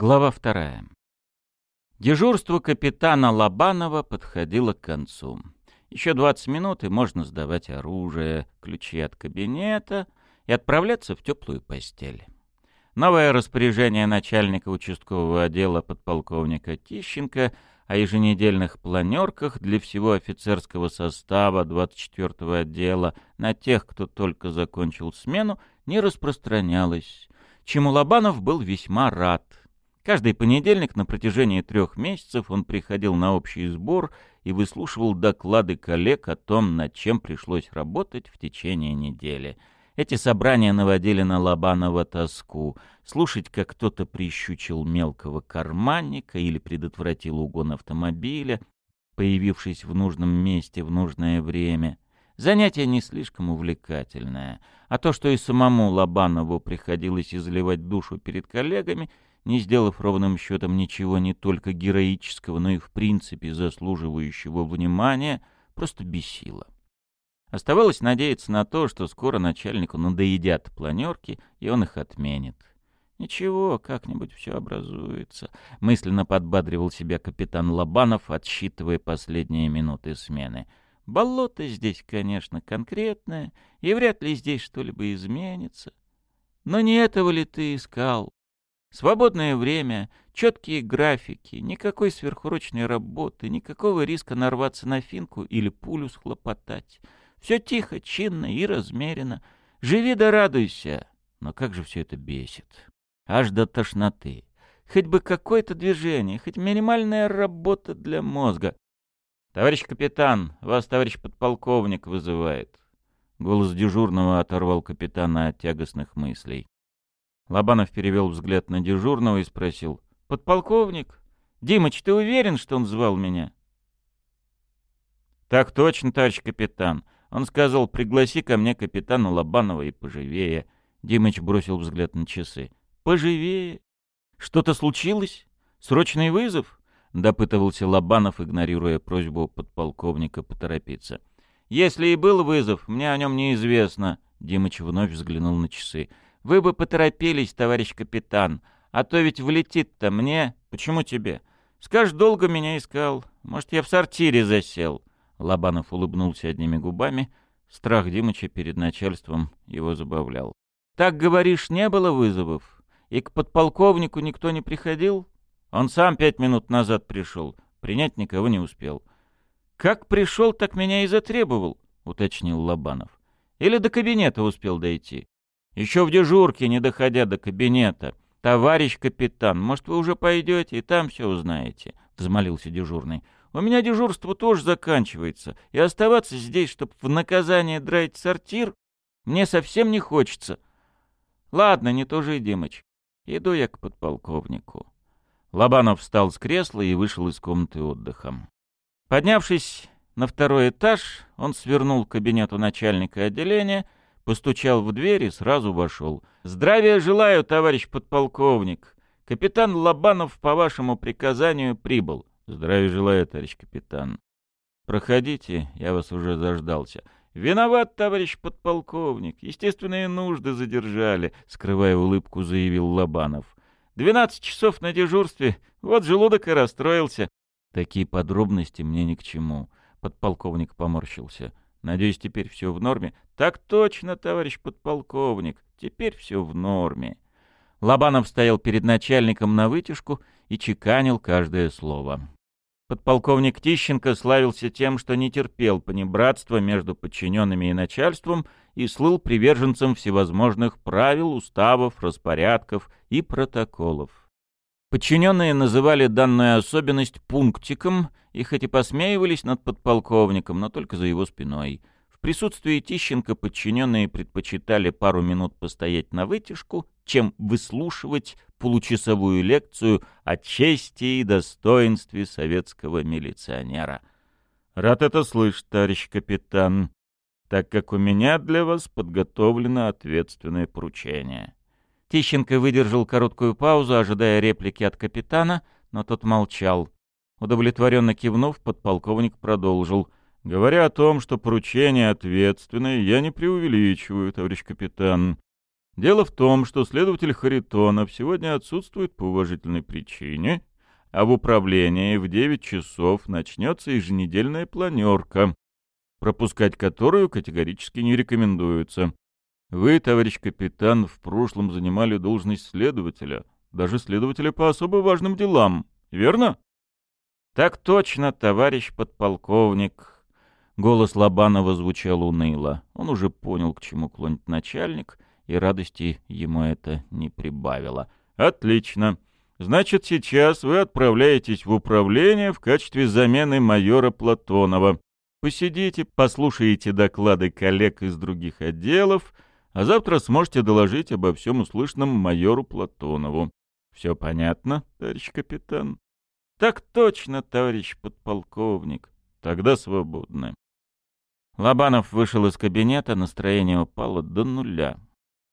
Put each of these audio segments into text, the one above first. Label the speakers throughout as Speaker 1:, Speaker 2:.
Speaker 1: Глава вторая. Дежурство капитана Лобанова подходило к концу. Еще 20 минут, и можно сдавать оружие, ключи от кабинета и отправляться в теплую постель. Новое распоряжение начальника участкового отдела подполковника Тищенко о еженедельных планерках для всего офицерского состава 24-го отдела на тех, кто только закончил смену, не распространялось, чему Лобанов был весьма рад — Каждый понедельник на протяжении трех месяцев он приходил на общий сбор и выслушивал доклады коллег о том, над чем пришлось работать в течение недели. Эти собрания наводили на Лобанова тоску. Слушать, как кто-то прищучил мелкого карманника или предотвратил угон автомобиля, появившись в нужном месте в нужное время. Занятие не слишком увлекательное, а то, что и самому Лобанову приходилось изливать душу перед коллегами — не сделав ровным счетом ничего не только героического, но и в принципе заслуживающего внимания, просто бесило. Оставалось надеяться на то, что скоро начальнику надоедят планерки, и он их отменит. «Ничего, как-нибудь все образуется», — мысленно подбадривал себя капитан Лобанов, отсчитывая последние минуты смены. «Болото здесь, конечно, конкретное, и вряд ли здесь что-либо изменится. Но не этого ли ты искал? Свободное время, четкие графики, никакой сверхурочной работы, никакого риска нарваться на финку или пулю схлопотать. Все тихо, чинно и размеренно. Живи да радуйся. Но как же все это бесит. Аж до тошноты. Хоть бы какое-то движение, хоть минимальная работа для мозга. «Товарищ капитан, вас товарищ подполковник вызывает». Голос дежурного оторвал капитана от тягостных мыслей. Лобанов перевел взгляд на дежурного и спросил. «Подполковник? Димыч, ты уверен, что он звал меня?» «Так точно, товарищ капитан. Он сказал, пригласи ко мне капитана Лобанова и поживее». Димыч бросил взгляд на часы. «Поживее? Что-то случилось? Срочный вызов?» — допытывался Лобанов, игнорируя просьбу подполковника поторопиться. «Если и был вызов, мне о нем неизвестно». Димыч вновь взглянул на часы. Вы бы поторопились, товарищ капитан, а то ведь влетит-то мне. Почему тебе? Скажешь, долго меня искал. Может, я в сортире засел?» Лобанов улыбнулся одними губами. Страх Димыча перед начальством его забавлял. «Так, говоришь, не было вызовов? И к подполковнику никто не приходил? Он сам пять минут назад пришел. Принять никого не успел». «Как пришел, так меня и затребовал», — уточнил Лобанов. «Или до кабинета успел дойти?» Еще в дежурке, не доходя до кабинета. «Товарищ капитан, может, вы уже пойдете и там все узнаете?» — взмолился дежурный. «У меня дежурство тоже заканчивается, и оставаться здесь, чтобы в наказание драить сортир, мне совсем не хочется. Ладно, не то же и Димыч. Иду я к подполковнику». Лобанов встал с кресла и вышел из комнаты отдыха. Поднявшись на второй этаж, он свернул к кабинету начальника отделения — Постучал в дверь и сразу вошел. «Здравия желаю, товарищ подполковник. Капитан Лобанов по вашему приказанию прибыл». «Здравия желаю, товарищ капитан». «Проходите, я вас уже заждался». «Виноват, товарищ подполковник. Естественные нужды задержали», — скрывая улыбку, заявил Лобанов. «Двенадцать часов на дежурстве. Вот желудок и расстроился». «Такие подробности мне ни к чему», — подполковник поморщился. Надеюсь, теперь все в норме? Так точно, товарищ подполковник, теперь все в норме. Лобанов стоял перед начальником на вытяжку и чеканил каждое слово. Подполковник Тищенко славился тем, что не терпел понебратства между подчиненными и начальством и слыл приверженцем всевозможных правил, уставов, распорядков и протоколов. Подчиненные называли данную особенность пунктиком и хоть и посмеивались над подполковником, но только за его спиной. В присутствии Тищенко подчиненные предпочитали пару минут постоять на вытяжку, чем выслушивать получасовую лекцию о чести и достоинстве советского милиционера. «Рад это слышать, товарищ капитан, так как у меня для вас подготовлено ответственное поручение». Тищенко выдержал короткую паузу, ожидая реплики от капитана, но тот молчал. Удовлетворенно кивнув, подполковник продолжил. «Говоря о том, что поручение ответственное, я не преувеличиваю, товарищ капитан. Дело в том, что следователь Харитонов сегодня отсутствует по уважительной причине, а в управлении в 9 часов начнется еженедельная планерка, пропускать которую категорически не рекомендуется. Вы, товарищ капитан, в прошлом занимали должность следователя, даже следователя по особо важным делам, верно? Так точно, товарищ подполковник. Голос Лобанова звучал уныло. Он уже понял, к чему клонит начальник, и радости ему это не прибавило. Отлично. Значит, сейчас вы отправляетесь в управление в качестве замены майора Платонова. Посидите, послушаете доклады коллег из других отделов — а завтра сможете доложить обо всем услышанном майору Платонову. Все понятно, товарищ капитан? Так точно, товарищ подполковник. Тогда свободны. Лобанов вышел из кабинета, настроение упало до нуля.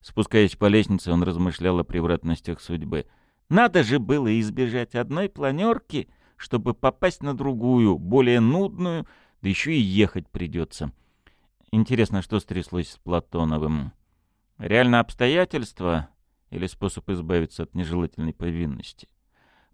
Speaker 1: Спускаясь по лестнице, он размышлял о превратностях судьбы. Надо же было избежать одной планерки, чтобы попасть на другую, более нудную, да еще и ехать придется. Интересно, что стряслось с Платоновым. Реально обстоятельства или способ избавиться от нежелательной повинности?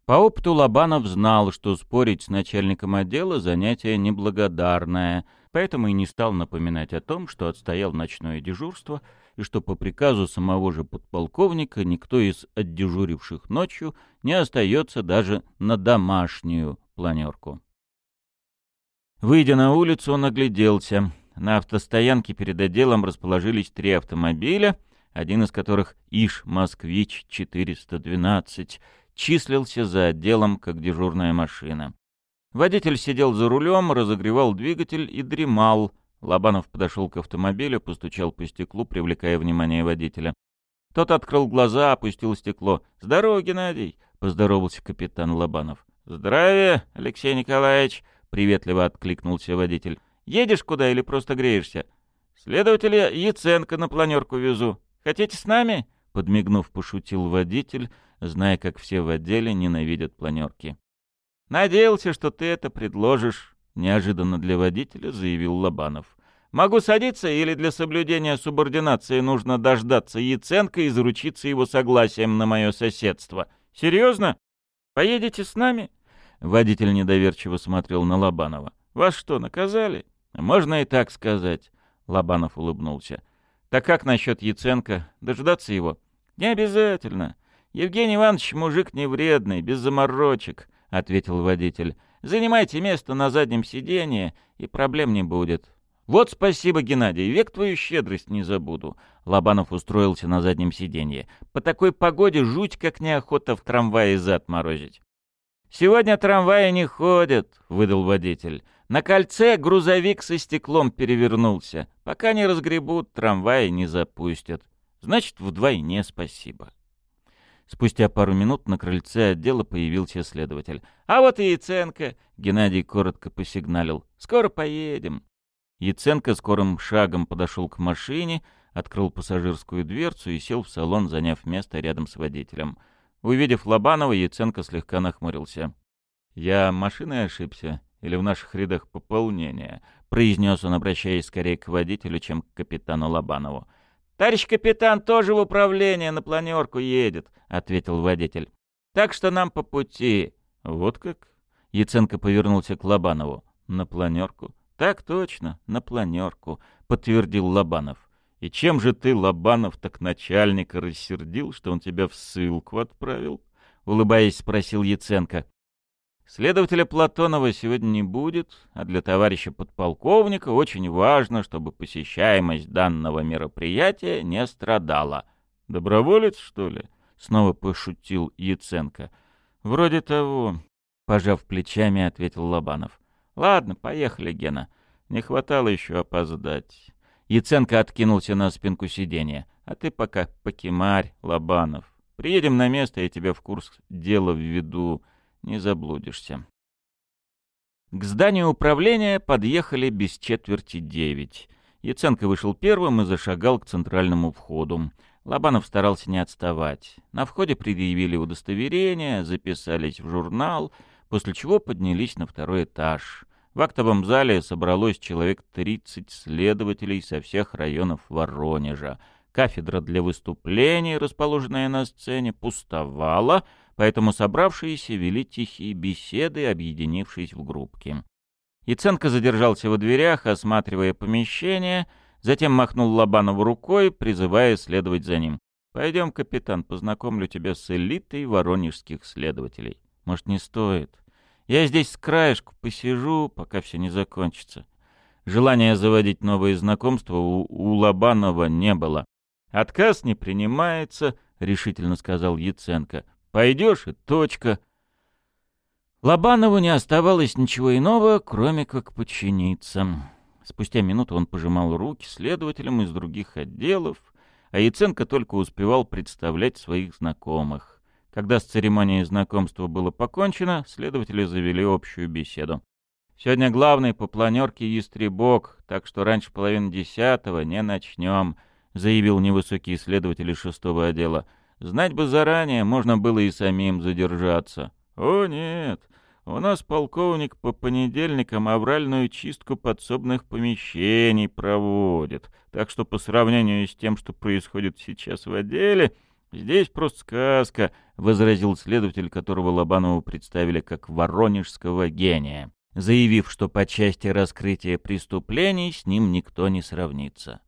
Speaker 1: По опыту Лобанов знал, что спорить с начальником отдела занятие неблагодарное, поэтому и не стал напоминать о том, что отстоял ночное дежурство и что по приказу самого же подполковника никто из отдежуривших ночью не остается даже на домашнюю планерку. Выйдя на улицу, он огляделся. На автостоянке перед отделом расположились три автомобиля, один из которых ИШ «Москвич-412» числился за отделом как дежурная машина. Водитель сидел за рулем, разогревал двигатель и дремал. Лобанов подошел к автомобилю, постучал по стеклу, привлекая внимание водителя. Тот открыл глаза, опустил стекло. «Здорово, Геннадий!» — поздоровался капитан Лобанов. «Здравия, Алексей Николаевич!» — приветливо откликнулся водитель. Едешь куда или просто греешься? Следователя Яценко на планерку везу. Хотите с нами?» Подмигнув, пошутил водитель, зная, как все в отделе ненавидят планерки. «Надеялся, что ты это предложишь», — неожиданно для водителя заявил Лобанов. «Могу садиться или для соблюдения субординации нужно дождаться Яценко и заручиться его согласием на мое соседство? Серьезно? Поедете с нами?» Водитель недоверчиво смотрел на Лобанова. «Вас что, наказали?» «Можно и так сказать», — Лобанов улыбнулся. «Так как насчет Яценко? Дождаться его?» «Не обязательно. Евгений Иванович мужик невредный, без заморочек», — ответил водитель. «Занимайте место на заднем сиденье, и проблем не будет». «Вот спасибо, Геннадий, век твою щедрость не забуду». Лобанов устроился на заднем сиденье. «По такой погоде жуть как неохота в трамвае зад морозить». «Сегодня трамваи не ходят», — выдал водитель. На кольце грузовик со стеклом перевернулся. Пока не разгребут, трамваи не запустят. Значит, вдвойне спасибо. Спустя пару минут на крыльце отдела появился следователь. «А вот и Яценко!» — Геннадий коротко посигналил. «Скоро поедем». Яценко скорым шагом подошел к машине, открыл пассажирскую дверцу и сел в салон, заняв место рядом с водителем. Увидев Лобанова, Яценко слегка нахмурился. «Я машиной ошибся?» или в наших рядах пополнение», — произнес он, обращаясь скорее к водителю, чем к капитану Лобанову. «Товарищ капитан тоже в управление на планерку едет», — ответил водитель. «Так что нам по пути». «Вот как?» — Яценко повернулся к Лобанову. «На планерку?» «Так точно, на планерку», — подтвердил Лобанов. «И чем же ты, Лобанов, так начальника рассердил, что он тебя в ссылку отправил?» — улыбаясь, спросил Яценко. Следователя Платонова сегодня не будет, а для товарища подполковника очень важно, чтобы посещаемость данного мероприятия не страдала. «Доброволец, что ли?» — снова пошутил Яценко. «Вроде того», — пожав плечами, ответил Лобанов. «Ладно, поехали, Гена. Не хватало еще опоздать». Яценко откинулся на спинку сиденья. «А ты пока покемарь, Лобанов. Приедем на место, я тебя в курс дела введу» не заблудишься. К зданию управления подъехали без четверти девять. Яценко вышел первым и зашагал к центральному входу. Лобанов старался не отставать. На входе предъявили удостоверение, записались в журнал, после чего поднялись на второй этаж. В актовом зале собралось человек 30 следователей со всех районов Воронежа. Кафедра для выступлений, расположенная на сцене, пустовала, поэтому собравшиеся вели тихие беседы, объединившись в группки. Яценко задержался во дверях, осматривая помещение, затем махнул Лобанову рукой, призывая следовать за ним. «Пойдем, капитан, познакомлю тебя с элитой воронежских следователей. Может, не стоит? Я здесь с краешку посижу, пока все не закончится». Желания заводить новые знакомства у, у Лобанова не было. «Отказ не принимается», — решительно сказал Яценко. «Пойдешь и точка». Лобанову не оставалось ничего иного, кроме как подчиниться. Спустя минуту он пожимал руки следователям из других отделов, а Яценко только успевал представлять своих знакомых. Когда с церемонией знакомства было покончено, следователи завели общую беседу. «Сегодня главный по планерке Ястребок, так что раньше половины десятого не начнем», — заявил невысокий следователь шестого отдела. «Знать бы заранее, можно было и самим задержаться». «О, нет, у нас полковник по понедельникам авральную чистку подсобных помещений проводит, так что по сравнению с тем, что происходит сейчас в отделе, здесь просто сказка», — возразил следователь, которого Лобанову представили как воронежского гения, заявив, что по части раскрытия преступлений с ним никто не сравнится.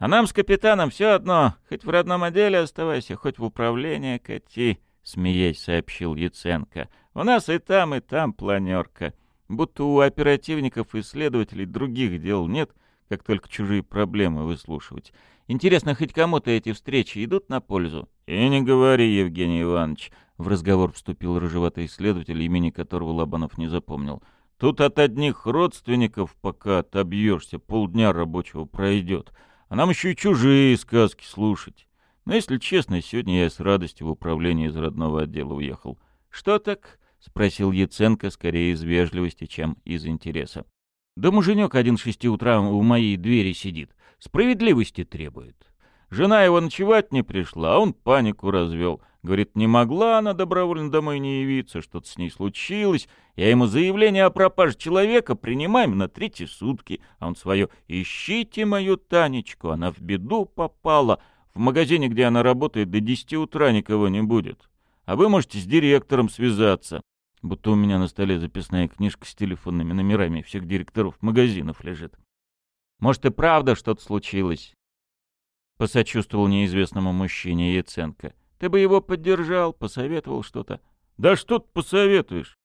Speaker 1: А нам с капитаном все одно, хоть в родном отделе оставайся, хоть в управление кати, — смеясь сообщил Яценко. У нас и там, и там планерка. Будто у оперативников и следователей других дел нет, как только чужие проблемы выслушивать. Интересно, хоть кому-то эти встречи идут на пользу? И не говори, Евгений Иванович, — в разговор вступил рыжеватый следователь, имени которого Лобанов не запомнил. Тут от одних родственников, пока отобьешься, полдня рабочего пройдет. А нам еще и чужие сказки слушать. Но, если честно, сегодня я с радостью в управление из родного отдела уехал. Что так? — спросил Яценко скорее из вежливости, чем из интереса. Да муженек один шести утра у моей двери сидит. Справедливости требует. Жена его ночевать не пришла, а он панику развел. Говорит, не могла она добровольно домой не явиться, что-то с ней случилось. Я ему заявление о пропаже человека принимаем на третьи сутки. А он свое «Ищите мою Танечку, она в беду попала». В магазине, где она работает, до десяти утра никого не будет. А вы можете с директором связаться. Будто у меня на столе записная книжка с телефонными номерами всех директоров магазинов лежит. Может и правда что-то случилось посочувствовал неизвестному мужчине Яценко. Ты бы его поддержал, посоветовал что-то. Да что ты посоветуешь?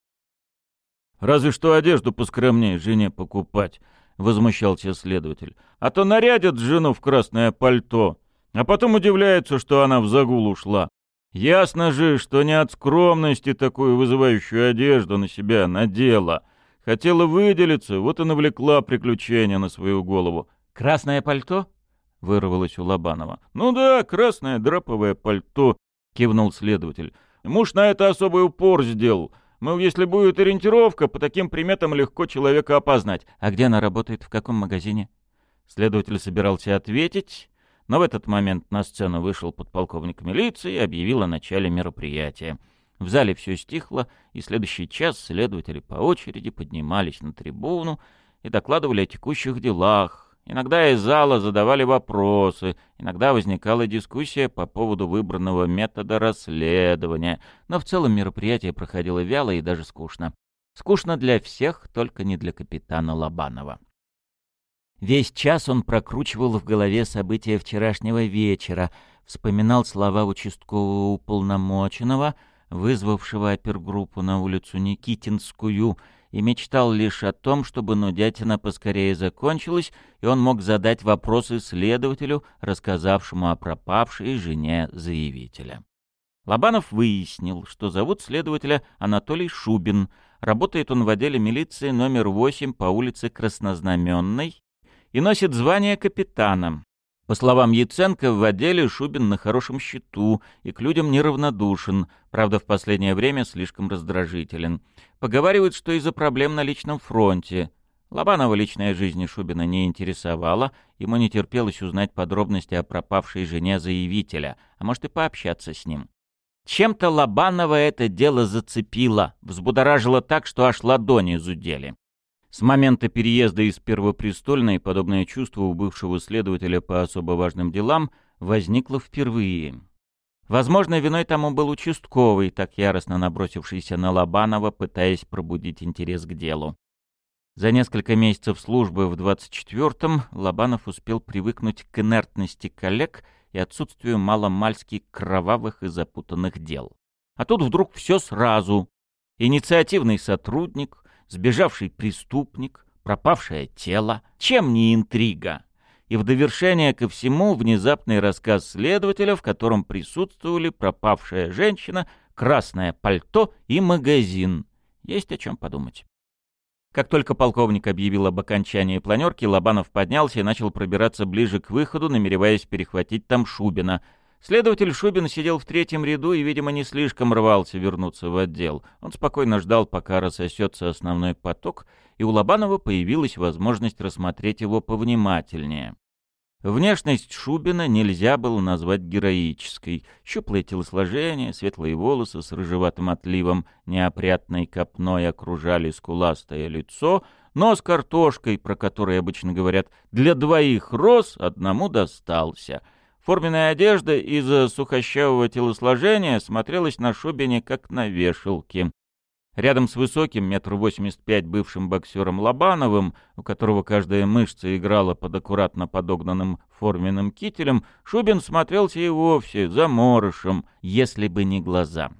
Speaker 1: Разве что одежду поскромнее жене покупать, возмущался следователь. А то нарядят жену в красное пальто, а потом удивляются, что она в загул ушла. Ясно же, что не от скромности такую вызывающую одежду на себя надела. Хотела выделиться, вот и навлекла приключения на свою голову. «Красное пальто?» Вырвалось у Лобанова. «Ну да, красное драповое пальто», — кивнул следователь. «Муж на это особый упор сделал. Мол, если будет ориентировка, по таким приметам легко человека опознать. А где она работает, в каком магазине?» Следователь собирался ответить, но в этот момент на сцену вышел подполковник милиции и объявил о начале мероприятия. В зале все стихло, и следующий час следователи по очереди поднимались на трибуну и докладывали о текущих делах, Иногда из зала задавали вопросы, иногда возникала дискуссия по поводу выбранного метода расследования, но в целом мероприятие проходило вяло и даже скучно. Скучно для всех, только не для капитана Лобанова. Весь час он прокручивал в голове события вчерашнего вечера, вспоминал слова участкового уполномоченного, вызвавшего опергруппу на улицу Никитинскую, и мечтал лишь о том, чтобы нудятина поскорее закончилась, и он мог задать вопросы следователю, рассказавшему о пропавшей жене заявителя. Лобанов выяснил, что зовут следователя Анатолий Шубин. Работает он в отделе милиции номер 8 по улице Краснознаменной и носит звание капитана. По словам Яценко, в отделе Шубин на хорошем счету и к людям неравнодушен, правда, в последнее время слишком раздражителен. Поговаривают, что из-за проблем на личном фронте. Лобанова личная жизнь Шубина не интересовала, ему не терпелось узнать подробности о пропавшей жене заявителя, а может и пообщаться с ним. Чем-то Лобанова это дело зацепило, взбудоражило так, что аж ладони зудели. С момента переезда из Первопрестольной подобное чувство у бывшего следователя по особо важным делам возникло впервые. Возможно, виной тому был участковый, так яростно набросившийся на Лобанова, пытаясь пробудить интерес к делу. За несколько месяцев службы в 24-м Лобанов успел привыкнуть к инертности коллег и отсутствию маломальски кровавых и запутанных дел. А тут вдруг все сразу. Инициативный сотрудник, сбежавший преступник, пропавшее тело. Чем не интрига? И в довершение ко всему внезапный рассказ следователя, в котором присутствовали пропавшая женщина, красное пальто и магазин. Есть о чем подумать. Как только полковник объявил об окончании планерки, Лобанов поднялся и начал пробираться ближе к выходу, намереваясь перехватить там Шубина — Следователь Шубин сидел в третьем ряду и, видимо, не слишком рвался вернуться в отдел. Он спокойно ждал, пока рассосется основной поток, и у Лобанова появилась возможность рассмотреть его повнимательнее. Внешность Шубина нельзя было назвать героической. Щуплое телосложение, светлые волосы с рыжеватым отливом, неопрятной копной окружали скуластое лицо, но с картошкой, про который обычно говорят, для двоих рос, одному достался — Форменная одежда из сухощавого телосложения смотрелась на Шубине как на вешалке. Рядом с высоким, метр восемьдесят пять бывшим боксером Лобановым, у которого каждая мышца играла под аккуратно подогнанным форменным кителем, Шубин смотрелся и вовсе заморышем, если бы не глаза.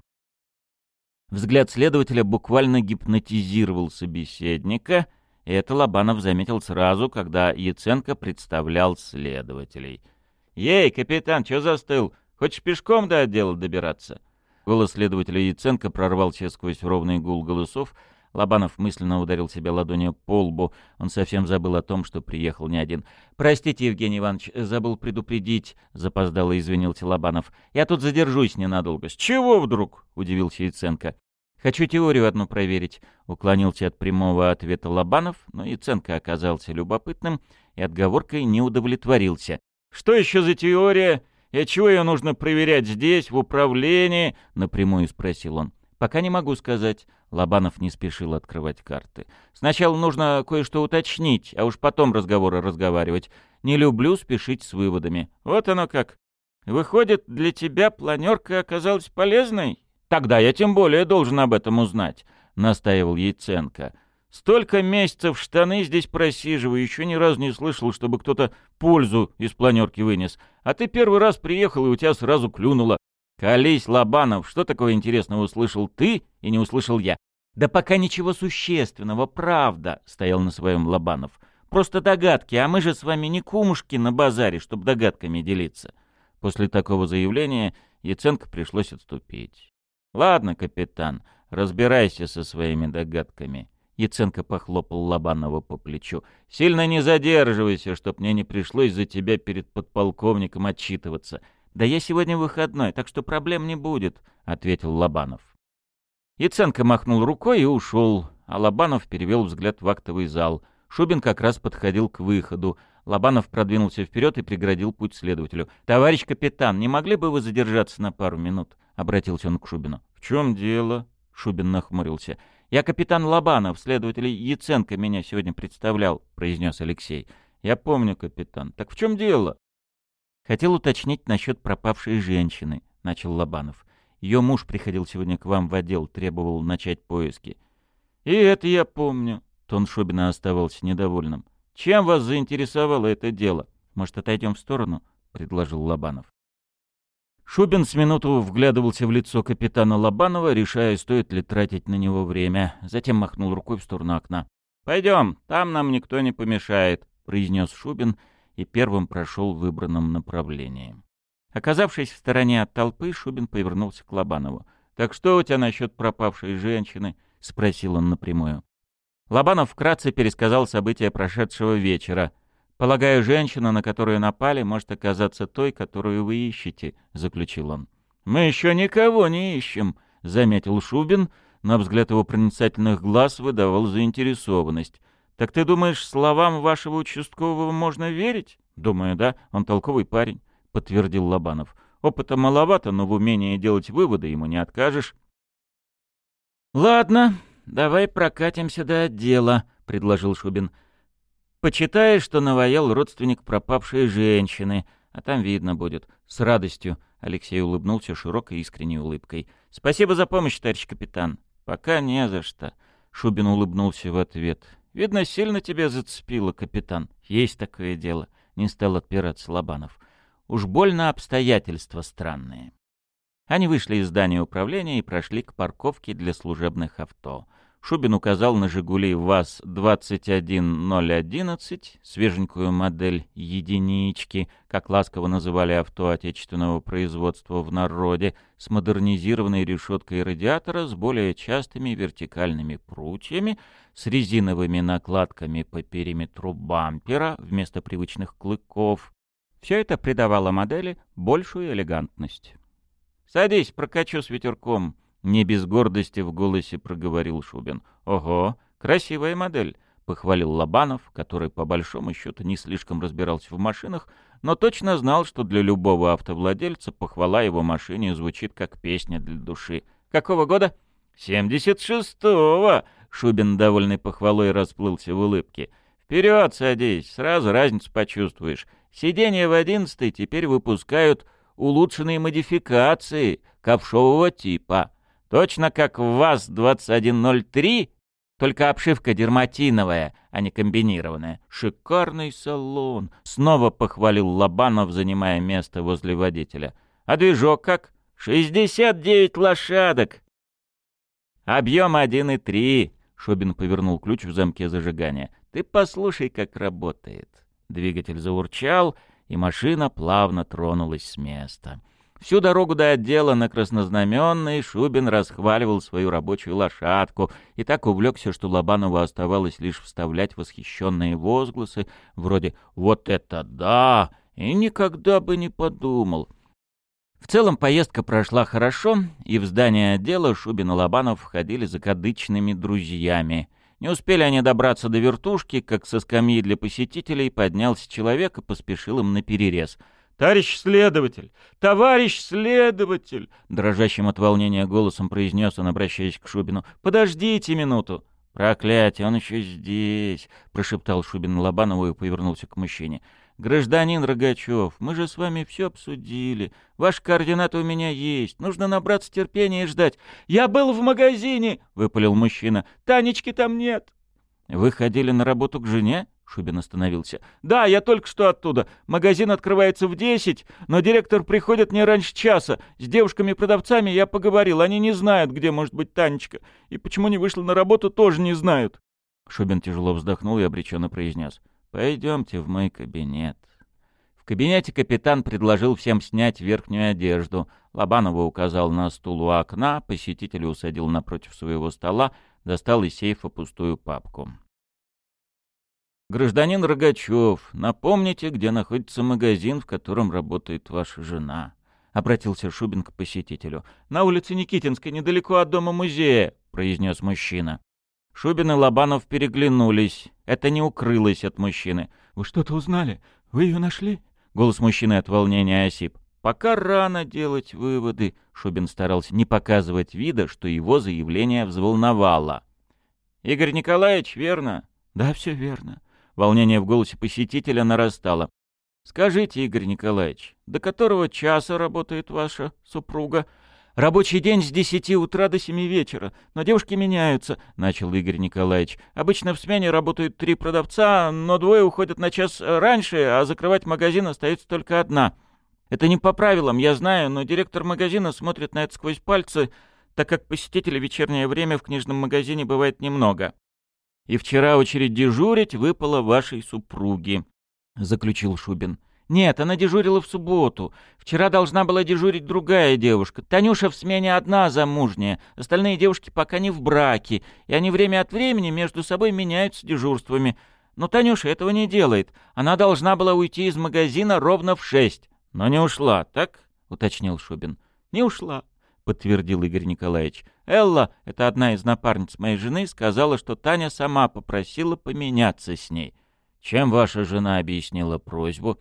Speaker 1: Взгляд следователя буквально гипнотизировал собеседника, и это Лобанов заметил сразу, когда Яценко представлял следователей — «Ей, капитан, чё застыл? Хочешь пешком до отдела добираться?» Голос следователя Яценко прорвался сквозь ровный гул голосов. Лобанов мысленно ударил себя ладонью по лбу. Он совсем забыл о том, что приехал не один. «Простите, Евгений Иванович, забыл предупредить», — запоздало извинился Лобанов. «Я тут задержусь ненадолго». «С чего вдруг?» — удивился Яценко. «Хочу теорию одну проверить», — уклонился от прямого ответа Лобанов, но Яценко оказался любопытным и отговоркой не удовлетворился. Что еще за теория? И чего ее нужно проверять здесь, в управлении? Напрямую спросил он. Пока не могу сказать. Лобанов не спешил открывать карты. Сначала нужно кое-что уточнить, а уж потом разговоры разговаривать. Не люблю спешить с выводами. Вот оно как. Выходит, для тебя планерка оказалась полезной? Тогда я тем более должен об этом узнать, настаивал Яценко. Столько месяцев штаны здесь просиживаю, еще ни разу не слышал, чтобы кто-то пользу из планерки вынес. А ты первый раз приехал, и у тебя сразу клюнуло. Колись, Лобанов, что такое интересного услышал ты и не услышал я? Да пока ничего существенного, правда, стоял на своем Лобанов. Просто догадки, а мы же с вами не кумушки на базаре, чтобы догадками делиться. После такого заявления Яценко пришлось отступить. Ладно, капитан, разбирайся со своими догадками. Яценко похлопал Лобанова по плечу. «Сильно не задерживайся, чтоб мне не пришлось за тебя перед подполковником отчитываться. Да я сегодня выходной, так что проблем не будет», — ответил Лобанов. Яценко махнул рукой и ушел, а Лобанов перевел взгляд в актовый зал. Шубин как раз подходил к выходу. Лобанов продвинулся вперед и преградил путь следователю. «Товарищ капитан, не могли бы вы задержаться на пару минут?» — обратился он к Шубину. «В чем дело?» — Шубин нахмурился. «Я капитан Лобанов, следователь Яценко меня сегодня представлял», — произнес Алексей. «Я помню, капитан. Так в чем дело?» «Хотел уточнить насчет пропавшей женщины», — начал Лобанов. «Ее муж приходил сегодня к вам в отдел, требовал начать поиски». «И это я помню», — тон Шубина оставался недовольным. «Чем вас заинтересовало это дело? Может, отойдем в сторону?» — предложил Лобанов. Шубин с минуту вглядывался в лицо капитана Лобанова, решая, стоит ли тратить на него время. Затем махнул рукой в сторону окна. «Пойдем, там нам никто не помешает», — произнес Шубин и первым прошел в выбранном направлении. Оказавшись в стороне от толпы, Шубин повернулся к Лобанову. «Так что у тебя насчет пропавшей женщины?» — спросил он напрямую. Лобанов вкратце пересказал события прошедшего вечера — «Полагаю, женщина, на которую напали, может оказаться той, которую вы ищете», — заключил он. «Мы еще никого не ищем», — заметил Шубин, но взгляд его проницательных глаз выдавал заинтересованность. «Так ты думаешь, словам вашего участкового можно верить?» «Думаю, да. Он толковый парень», — подтвердил Лобанов. «Опыта маловато, но в умении делать выводы ему не откажешь». «Ладно, давай прокатимся до отдела», — предложил Шубин. Почитай, что наваял родственник пропавшей женщины, А там видно будет. С радостью. Алексей улыбнулся широкой искренней улыбкой. Спасибо за помощь, товарищ капитан. Пока не за что. Шубин улыбнулся в ответ. Видно, сильно тебя зацепило, капитан. Есть такое дело. Не стал отпираться Лобанов. Уж больно обстоятельства странные. Они вышли из здания управления и прошли к парковке для служебных авто. Шубин указал на «Жигули» ВАЗ-21011, свеженькую модель «единички», как ласково называли авто отечественного производства в народе, с модернизированной решеткой радиатора, с более частыми вертикальными прутьями, с резиновыми накладками по периметру бампера вместо привычных клыков. Все это придавало модели большую элегантность. «Садись, прокачу с ветерком», не без гордости в голосе проговорил Шубин. «Ого, красивая модель», — похвалил Лобанов, который по большому счету не слишком разбирался в машинах, но точно знал, что для любого автовладельца похвала его машине звучит как песня для души. «Какого года?» «Семьдесят шестого!» — Шубин, довольный похвалой, расплылся в улыбке. «Вперед садись, сразу разницу почувствуешь. Сиденья в одиннадцатый теперь выпускают улучшенные модификации ковшового типа». Точно как в ВАЗ-2103, только обшивка дерматиновая, а не комбинированная. Шикарный салон. Снова похвалил Лобанов, занимая место возле водителя. А движок как? 69 лошадок. Объем 1,3. Шубин повернул ключ в замке зажигания. Ты послушай, как работает. Двигатель заурчал, и машина плавно тронулась с места. Всю дорогу до отдела на Краснознаменной Шубин расхваливал свою рабочую лошадку и так увлекся, что Лобанову оставалось лишь вставлять восхищенные возгласы вроде «Вот это да!» и никогда бы не подумал. В целом поездка прошла хорошо, и в здание отдела Шубин и Лобанов входили закадычными друзьями. Не успели они добраться до вертушки, как со скамьи для посетителей поднялся человек и поспешил им на перерез — «Товарищ следователь! Товарищ следователь!» Дрожащим от волнения голосом произнес он, обращаясь к Шубину. «Подождите минуту!» «Проклятие, он еще здесь!» — прошептал Шубин Лобанову и повернулся к мужчине. «Гражданин Рогачев, мы же с вами все обсудили. Ваши координаты у меня есть. Нужно набраться терпения и ждать. Я был в магазине!» — выпалил мужчина. «Танечки там нет!» «Вы ходили на работу к жене?» Шубин остановился. «Да, я только что оттуда. Магазин открывается в десять, но директор приходит не раньше часа. С девушками-продавцами я поговорил. Они не знают, где может быть Танечка. И почему не вышла на работу, тоже не знают». Шубин тяжело вздохнул и обреченно произнес. «Пойдемте в мой кабинет». В кабинете капитан предложил всем снять верхнюю одежду. Лобанова указал на стул у окна, посетителя усадил напротив своего стола, достал из сейфа пустую папку. «Гражданин Рогачев, напомните, где находится магазин, в котором работает ваша жена?» — обратился Шубин к посетителю. «На улице Никитинской, недалеко от дома музея», — произнес мужчина. Шубин и Лобанов переглянулись. Это не укрылось от мужчины. «Вы что-то узнали? Вы ее нашли?» Голос мужчины от волнения осип. «Пока рано делать выводы», — Шубин старался не показывать вида, что его заявление взволновало. «Игорь Николаевич, верно?» «Да, все верно. Волнение в голосе посетителя нарастало. «Скажите, Игорь Николаевич, до которого часа работает ваша супруга?» «Рабочий день с десяти утра до семи вечера, но девушки меняются», — начал Игорь Николаевич. «Обычно в смене работают три продавца, но двое уходят на час раньше, а закрывать магазин остается только одна. Это не по правилам, я знаю, но директор магазина смотрит на это сквозь пальцы, так как посетителей вечернее время в книжном магазине бывает немного и вчера очередь дежурить выпала вашей супруге», — заключил Шубин. «Нет, она дежурила в субботу. Вчера должна была дежурить другая девушка. Танюша в смене одна замужняя. Остальные девушки пока не в браке, и они время от времени между собой меняются дежурствами. Но Танюша этого не делает. Она должна была уйти из магазина ровно в шесть. Но не ушла, так?» — уточнил Шубин. «Не ушла подтвердил Игорь Николаевич. Элла, это одна из напарниц моей жены, сказала, что Таня сама попросила поменяться с ней. Чем ваша жена объяснила просьбу?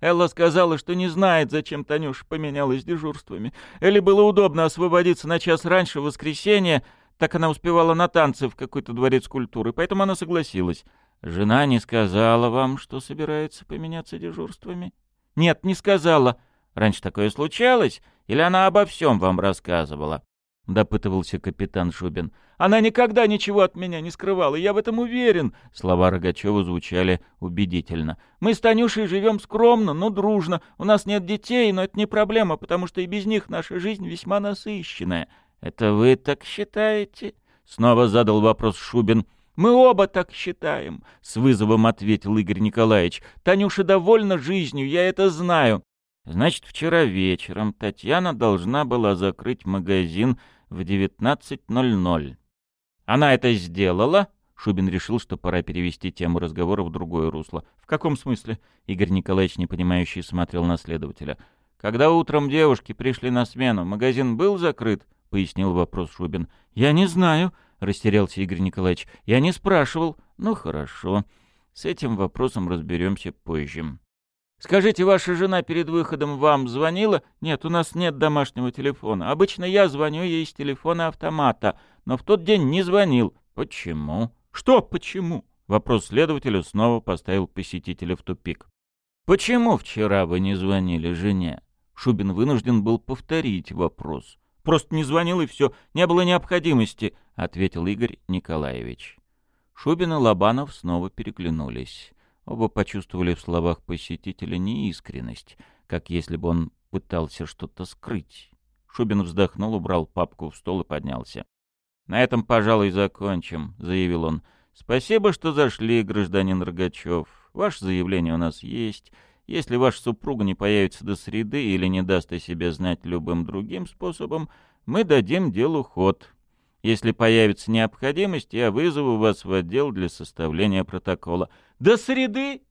Speaker 1: Элла сказала, что не знает, зачем Танюша поменялась дежурствами. Элле было удобно освободиться на час раньше в воскресенье, так она успевала на танцы в какой-то дворец культуры, поэтому она согласилась. Жена не сказала вам, что собирается поменяться дежурствами? «Нет, не сказала. Раньше такое случалось? Или она обо всем вам рассказывала?» — допытывался капитан Шубин. «Она никогда ничего от меня не скрывала, я в этом уверен!» Слова Рогачева звучали убедительно. «Мы с Танюшей живем скромно, но дружно. У нас нет детей, но это не проблема, потому что и без них наша жизнь весьма насыщенная». «Это вы так считаете?» — снова задал вопрос Шубин. «Мы оба так считаем», — с вызовом ответил Игорь Николаевич. «Танюша довольна жизнью, я это знаю». «Значит, вчера вечером Татьяна должна была закрыть магазин в 19.00. Она это сделала?» Шубин решил, что пора перевести тему разговора в другое русло. «В каком смысле?» Игорь Николаевич, непонимающий, смотрел на следователя. «Когда утром девушки пришли на смену, магазин был закрыт?» — пояснил вопрос Шубин. «Я не знаю», — растерялся Игорь Николаевич. «Я не спрашивал». «Ну, хорошо. С этим вопросом разберемся позже». «Скажите, ваша жена перед выходом вам звонила?» «Нет, у нас нет домашнего телефона. Обычно я звоню ей с телефона автомата, но в тот день не звонил». «Почему?» «Что почему?» Вопрос следователя снова поставил посетителя в тупик. «Почему вчера вы не звонили жене?» Шубин вынужден был повторить вопрос. Просто не звонил и все, не было необходимости», — ответил Игорь Николаевич. Шубин и Лобанов снова переглянулись. Оба почувствовали в словах посетителя неискренность, как если бы он пытался что-то скрыть. Шубин вздохнул, убрал папку в стол и поднялся. «На этом, пожалуй, закончим», — заявил он. «Спасибо, что зашли, гражданин Рогачев. Ваше заявление у нас есть. Если ваша супруга не появится до среды или не даст о себе знать любым другим способом, мы дадим делу ход. Если появится необходимость, я вызову вас в отдел для составления протокола. До среды?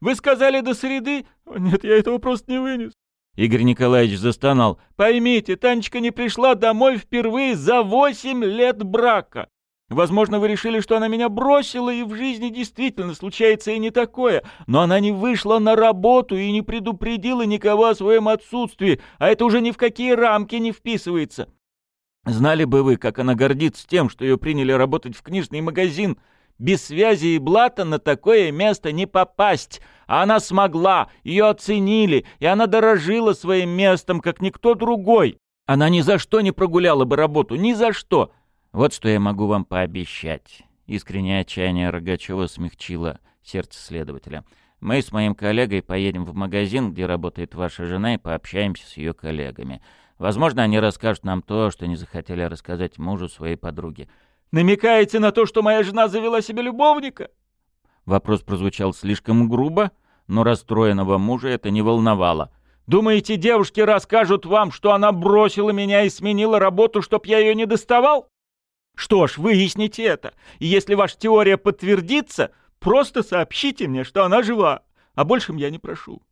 Speaker 1: Вы сказали до среды? Нет, я этого просто не вынес. Игорь Николаевич застонал. Поймите, Танечка не пришла домой впервые за восемь лет брака. Возможно, вы решили, что она меня бросила, и в жизни действительно случается и не такое. Но она не вышла на работу и не предупредила никого о своем отсутствии, а это уже ни в какие рамки не вписывается. Знали бы вы, как она гордится тем, что ее приняли работать в книжный магазин. Без связи и блата на такое место не попасть. А она смогла, ее оценили, и она дорожила своим местом, как никто другой. Она ни за что не прогуляла бы работу, ни за что. Вот что я могу вам пообещать. Искреннее отчаяние Рогачева смягчило сердце следователя. Мы с моим коллегой поедем в магазин, где работает ваша жена, и пообщаемся с ее коллегами. Возможно, они расскажут нам то, что не захотели рассказать мужу своей подруги. «Намекаете на то, что моя жена завела себе любовника?» Вопрос прозвучал слишком грубо, но расстроенного мужа это не волновало. «Думаете, девушки расскажут вам, что она бросила меня и сменила работу, чтоб я ее не доставал?» Что ж, выясните это. И если ваша теория подтвердится, просто сообщите мне, что она жива. А большем я не прошу.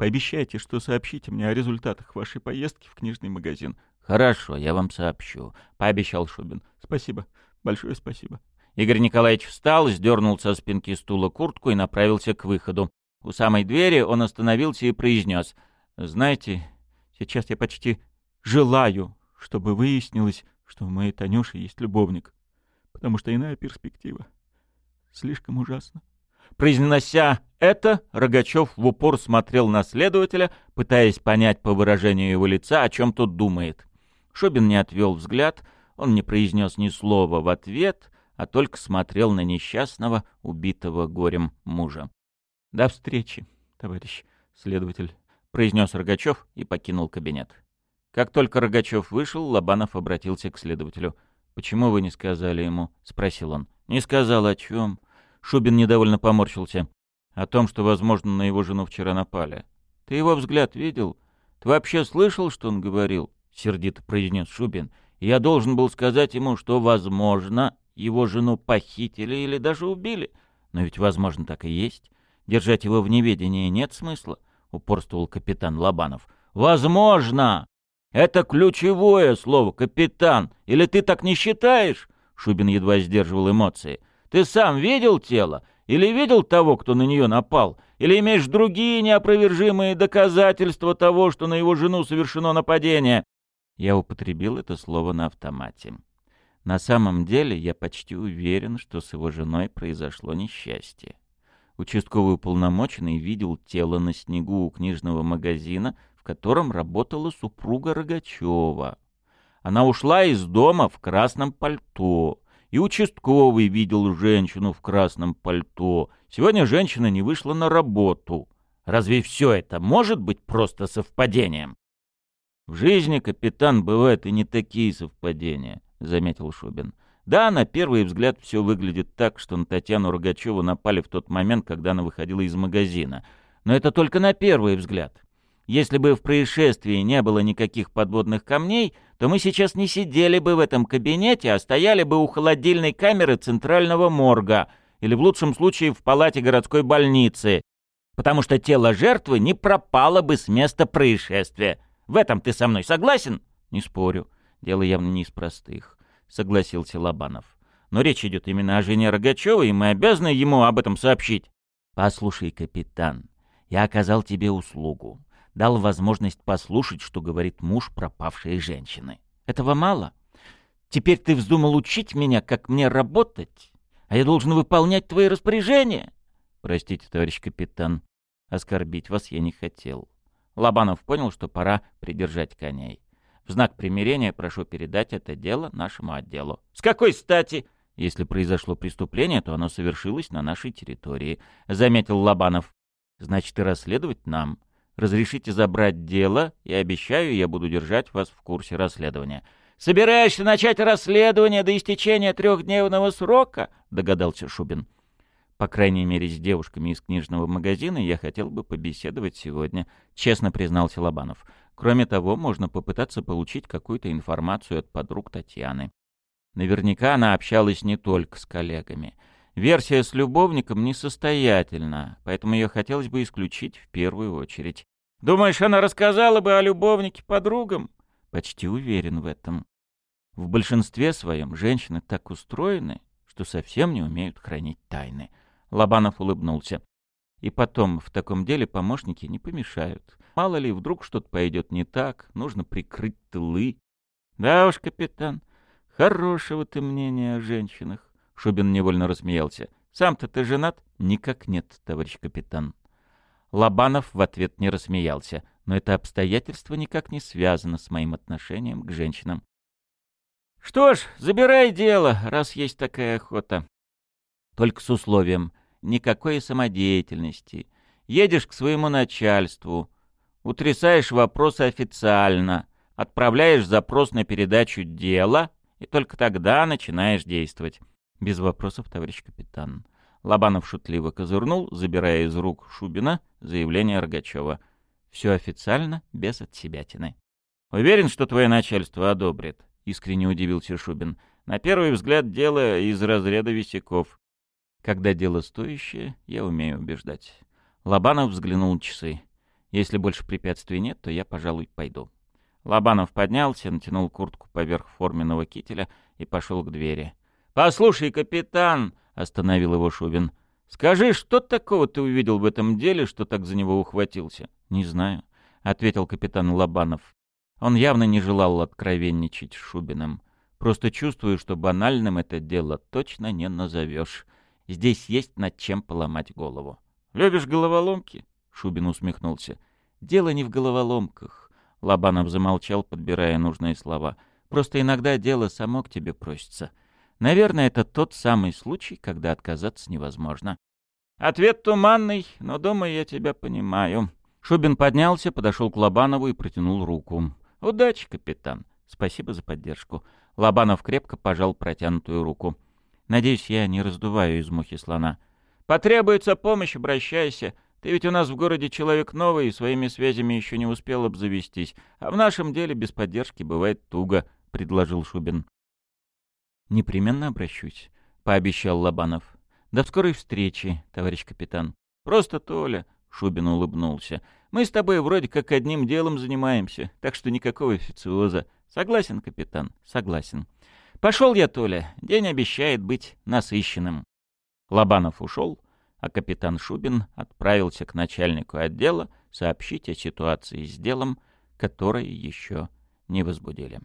Speaker 1: Пообещайте, что сообщите мне о результатах вашей поездки в книжный магазин. Хорошо, я вам сообщу, пообещал Шубин. Спасибо. Большое спасибо. Игорь Николаевич встал, сдернул со спинки стула куртку и направился к выходу. У самой двери он остановился и произнес. «Знаете, сейчас я почти желаю, чтобы выяснилось, что у моей Танюши есть любовник, потому что иная перспектива слишком ужасна. Произнося это, Рогачев в упор смотрел на следователя, пытаясь понять по выражению его лица, о чем тот думает. Шобин не отвел взгляд, он не произнес ни слова в ответ, а только смотрел на несчастного, убитого горем мужа. — До встречи, товарищ следователь, — произнес Рогачев и покинул кабинет. Как только Рогачев вышел, Лобанов обратился к следователю. «Почему вы не сказали ему?» — спросил он. «Не сказал о чем?» Шубин недовольно поморщился. «О том, что, возможно, на его жену вчера напали. Ты его взгляд видел? Ты вообще слышал, что он говорил?» — сердито произнес Шубин. «Я должен был сказать ему, что, возможно, его жену похитили или даже убили. Но ведь, возможно, так и есть. Держать его в неведении нет смысла», — упорствовал капитан Лобанов. «Возможно!» Это ключевое слово, капитан. Или ты так не считаешь? Шубин едва сдерживал эмоции. Ты сам видел тело? Или видел того, кто на нее напал? Или имеешь другие неопровержимые доказательства того, что на его жену совершено нападение? Я употребил это слово на автомате. На самом деле я почти уверен, что с его женой произошло несчастье. Участковый уполномоченный видел тело на снегу у книжного магазина, в котором работала супруга Рогачева. Она ушла из дома в красном пальто, и участковый видел женщину в красном пальто. Сегодня женщина не вышла на работу. Разве все это может быть просто совпадением? В жизни, капитан, бывают и не такие совпадения, заметил Шубин. Да, на первый взгляд все выглядит так, что на Татьяну Рогачеву напали в тот момент, когда она выходила из магазина. Но это только на первый взгляд. Если бы в происшествии не было никаких подводных камней, то мы сейчас не сидели бы в этом кабинете, а стояли бы у холодильной камеры центрального морга или в лучшем случае в палате городской больницы, потому что тело жертвы не пропало бы с места происшествия. В этом ты со мной согласен? Не спорю. Дело явно не из простых, согласился Лобанов. Но речь идет именно о жене Рогачева, и мы обязаны ему об этом сообщить. Послушай, капитан, я оказал тебе услугу дал возможность послушать, что говорит муж пропавшей женщины. Этого мало? Теперь ты вздумал учить меня, как мне работать, а я должен выполнять твои распоряжения? Простите, товарищ капитан, оскорбить вас я не хотел. Лобанов понял, что пора придержать коней. В знак примирения прошу передать это дело нашему отделу. С какой стати? Если произошло преступление, то оно совершилось на нашей территории, заметил Лобанов. Значит, и расследовать нам. Разрешите забрать дело, и обещаю, я буду держать вас в курсе расследования. Собираешься начать расследование до истечения трехдневного срока? Догадался Шубин. По крайней мере, с девушками из книжного магазина я хотел бы побеседовать сегодня, честно признался Лобанов. Кроме того, можно попытаться получить какую-то информацию от подруг Татьяны. Наверняка она общалась не только с коллегами. Версия с любовником несостоятельна, поэтому ее хотелось бы исключить в первую очередь. Думаешь, она рассказала бы о любовнике подругам? Почти уверен в этом. В большинстве своем женщины так устроены, что совсем не умеют хранить тайны. Лобанов улыбнулся. И потом, в таком деле помощники не помешают. Мало ли, вдруг что-то пойдет не так, нужно прикрыть тылы. Да уж, капитан, хорошего ты мнения о женщинах. Шубин невольно рассмеялся. Сам-то ты женат? Никак нет, товарищ капитан. Лобанов в ответ не рассмеялся, но это обстоятельство никак не связано с моим отношением к женщинам. «Что ж, забирай дело, раз есть такая охота. Только с условием никакой самодеятельности. Едешь к своему начальству, утрясаешь вопросы официально, отправляешь запрос на передачу дела и только тогда начинаешь действовать. Без вопросов, товарищ капитан. Лобанов шутливо козырнул, забирая из рук Шубина заявление Рогачева. Все официально, без отсебятины. «Уверен, что твое начальство одобрит?» — искренне удивился Шубин. «На первый взгляд дело из разряда висяков. Когда дело стоящее, я умею убеждать». Лобанов взглянул на часы. «Если больше препятствий нет, то я, пожалуй, пойду». Лобанов поднялся, натянул куртку поверх форменного кителя и пошел к двери. «Послушай, капитан!» — остановил его Шубин. «Скажи, что такого ты увидел в этом деле, что так за него ухватился?» «Не знаю», — ответил капитан Лобанов. Он явно не желал откровенничать с Шубиным. «Просто чувствую, что банальным это дело точно не назовешь. Здесь есть над чем поломать голову». «Любишь головоломки?» — Шубин усмехнулся. «Дело не в головоломках». Лобанов замолчал, подбирая нужные слова. «Просто иногда дело само к тебе просится. Наверное, это тот самый случай, когда отказаться невозможно. Ответ туманный, но, думаю, я тебя понимаю. Шубин поднялся, подошел к Лобанову и протянул руку. «Удачи, капитан. Спасибо за поддержку». Лобанов крепко пожал протянутую руку. «Надеюсь, я не раздуваю из мухи слона». «Потребуется помощь, обращайся. Ты ведь у нас в городе человек новый и своими связями еще не успел обзавестись. А в нашем деле без поддержки бывает туго», — предложил Шубин. «Непременно обращусь», — пообещал Лобанов. «До скорой встречи, товарищ капитан». «Просто Толя», — Шубин улыбнулся. «Мы с тобой вроде как одним делом занимаемся, так что никакого официоза. Согласен, капитан, согласен. Пошел я, Толя, день обещает быть насыщенным». Лобанов ушел, а капитан Шубин отправился к начальнику отдела сообщить о ситуации с делом, которое еще не возбудили.